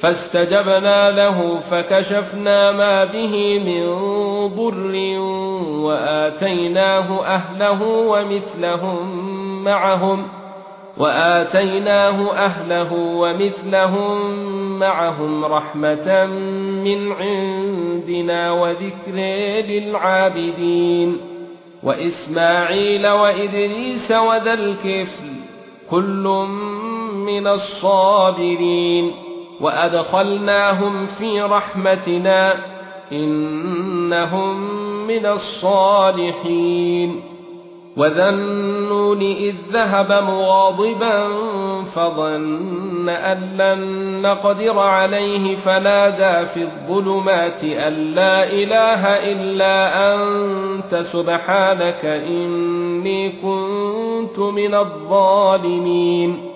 فاستجبنا له فكشفنا ما به من ضر وآتيناه أهله ومثلهم معهم وآتيناه أهله ومثلهم معهم رحمة من عندنا وذكر للعابدين وإسماعيل وإدريس وذا الكفل كل من الصابرين وادخلناهم في رحمتنا انهم من الصالحين وذنون اذ ذهب مغاضبا فظن ان لن نقدر عليه فنادى في الظلمات ان لا اله الا انت سبحانك اني كنت من الظالمين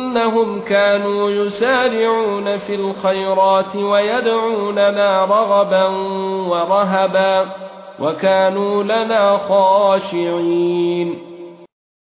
إنهم كانوا يسارعون في الخيرات ويدعوننا رغبا ورهبا وكانوا لنا خاشعين.